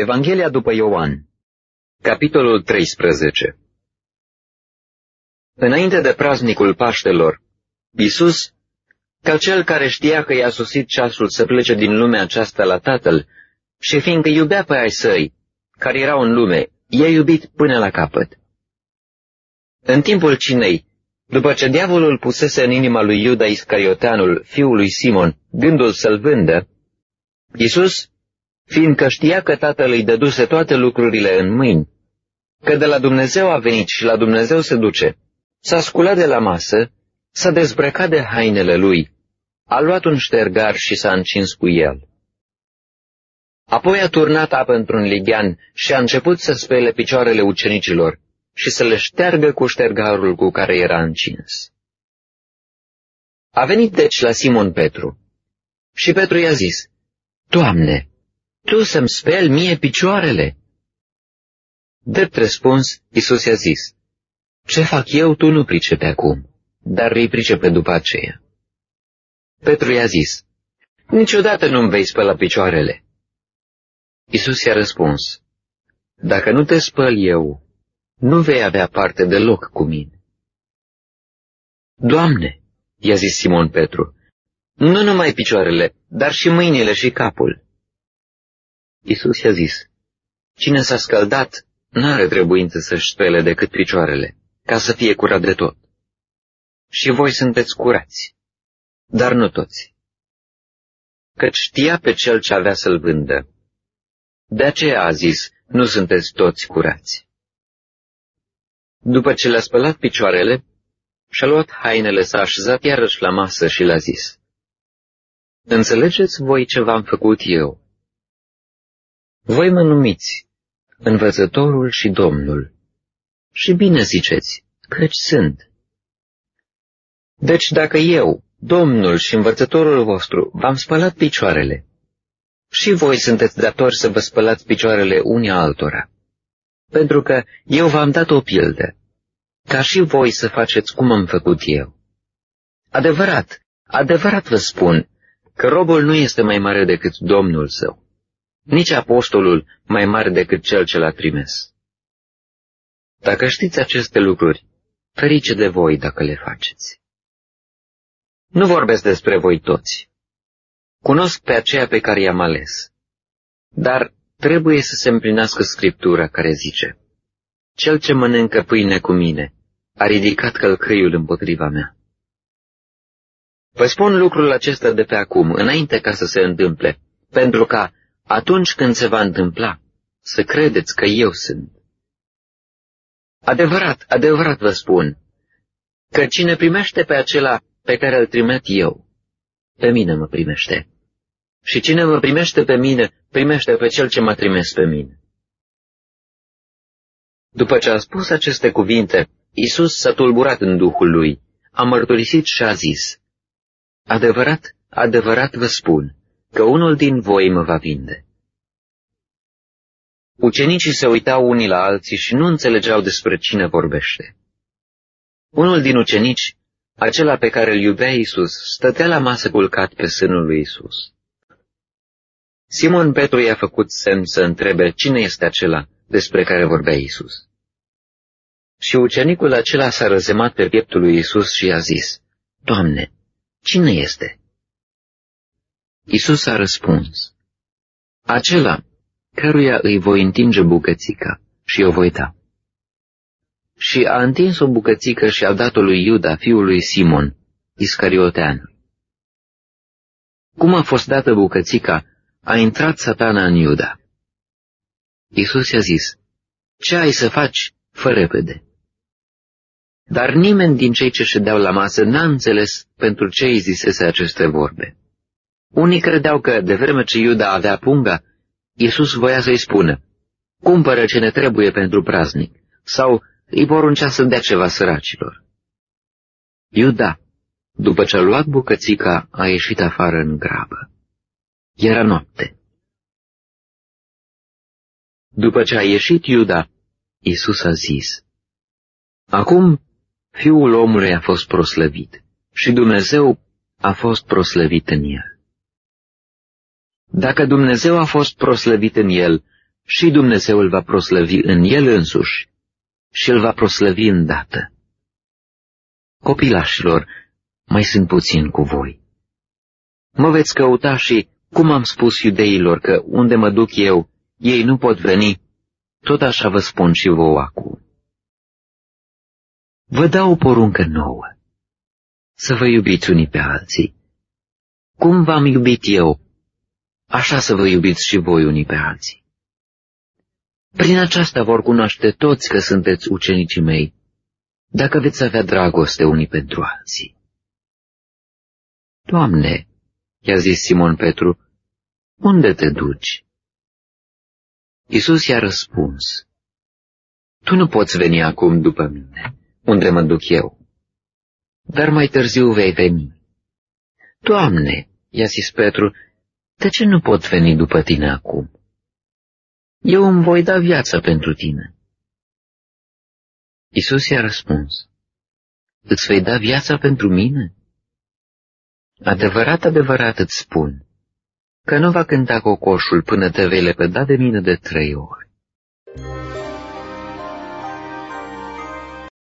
Evanghelia după Ioan Capitolul 13 Înainte de praznicul Paștelor, Iisus, ca cel care știa că i-a sosit ceasul să plece din lumea aceasta la Tatăl, și fiindcă iubea pe ai săi, care erau în lume, i-a iubit până la capăt. În timpul cinei, după ce diavolul pusese în inima lui Iuda Iscarioteanul, fiul lui Simon, gândul să-l vândă, Iisus, fiindcă știa că tatăl îi dăduse toate lucrurile în mâini, că de la Dumnezeu a venit și la Dumnezeu se duce, s-a sculat de la masă, s-a dezbrăcat de hainele lui, a luat un ștergar și s-a încins cu el. Apoi a turnat apă într-un lighean și a început să spele picioarele ucenicilor și să le șteargă cu ștergarul cu care era încins. A venit deci la Simon Petru și Petru i-a zis, Doamne, Tu să-mi speli mie picioarele? Drept răspuns, Isus i-a zis, Ce fac eu, tu nu pricepe acum, dar îi pricepe după aceea. Petru i-a zis, Niciodată nu-mi vei spăla picioarele. Isus i-a răspuns, Dacă nu te spăl eu, nu vei avea parte deloc cu mine. Doamne, i-a zis Simon Petru, nu numai picioarele, dar și mâinile și capul. Isus i-a zis, cine s-a scăldat, n-are trebuință să-și spele decât picioarele, ca să fie curat de tot. Și voi sunteți curați, dar nu toți. Căci știa pe cel ce avea să-l vândă. De aceea a zis, nu sunteți toți curați. După ce le-a spălat picioarele, și-a luat hainele, s-a așezat iarăși la masă și le-a zis, Înțelegeți voi ce v-am făcut eu? Voi mă numiți învățătorul și domnul. Și bine ziceți, căci sunt. Deci dacă eu, domnul și învățătorul vostru, v-am spălat picioarele, și voi sunteți datori să vă spălați picioarele unii altora pentru că eu v-am dat o pildă, ca și voi să faceți cum am făcut eu. Adevărat, adevărat vă spun, că robul nu este mai mare decât Domnul său, nici apostolul mai mare decât cel ce l-a trimis. Dacă știți aceste lucruri, ferice de voi dacă le faceți. Nu vorbesc despre voi toți. Cunosc pe aceea pe care i-am ales. Dar trebuie să se împlinească Scriptura care zice, Cel ce mănâncă pâine cu mine a ridicat călcâiul împotriva mea. Vă spun lucrul acesta de pe acum, înainte ca să se întâmple, pentru ca, atunci când se va întâmpla, să credeți că eu sunt. Adevărat, adevărat vă spun, că cine primește pe acela pe care îl trimit eu, pe mine mă primește. Și cine mă primește pe mine, primește pe cel ce mă trimis pe mine. După ce a spus aceste cuvinte, Isus s-a tulburat în duhul lui, a mărturisit și a zis, Adevărat, adevărat vă spun, că unul din voi mă va vinde. Ucenicii se uitau unii la alții și nu înțelegeau despre cine vorbește. Unul din ucenici, acela pe care îl iubea Isus, stătea la masă culcat pe sânul lui Isus. Simon Petru i-a făcut semn să întrebe cine este acela despre care vorbea Isus. Și ucenicul acela s-a răzemat pe pieptul lui Isus și i-a zis, Doamne, cine este? Isus a răspuns, Acela căruia îi voi întinge bucățica și o voi da. Și a întins o bucățică și a dat-o lui Iuda, fiul lui Simon, Iscarioteanul. Cum a fost dată bucățica, a intrat satana în Iuda. Isus i-a zis, ce ai să faci, fă repede. Dar nimeni din cei ce ședeau la masă n-a înțeles pentru ce îi zisese aceste vorbe. Unii credeau că, de vreme ce Iuda avea punga, Iisus voia să-i spună, cumpără ce ne trebuie pentru praznic, sau îi poruncea să dea ceva săracilor. Iuda, după ce a luat bucățica, a ieșit afară în grabă. Era noapte. După ce a ieșit Iuda, Isus a zis, Acum Fiul omului a fost proslăvit și Dumnezeu a fost proslăvit în el. Dacă Dumnezeu a fost proslăvit în el și Dumnezeu îl va proslăvi în el însuși și îl va proslăvi îndată. Copilașilor, mai sunt puțin cu voi. Mă veți căuta și, cum am spus iudeilor că unde mă duc eu, ei nu pot veni, tot așa vă spun și vouă acum. Vă dau o poruncă nouă, să vă iubiți unii pe alții. Cum v-am iubit eu, așa să vă iubiți și voi unii pe alții. Prin aceasta vor cunoaște toți că sunteți ucenicii mei, dacă veți avea dragoste unii pentru alții. Doamne, i-a zis Simon Petru, unde te duci? Isus i-a răspuns, Tu nu poți veni acum după mine, unde mă duc eu, dar mai târziu vei veni. Doamne, i-a zis Petru, de ce nu pot veni după tine acum? Eu îmi voi da viața pentru tine. Isus i-a răspuns, Îți vei da viața pentru mine? Adevărat, adevărat îți spun, că nu va cânta cocoșul până te vei lepăda de mine de trei ori.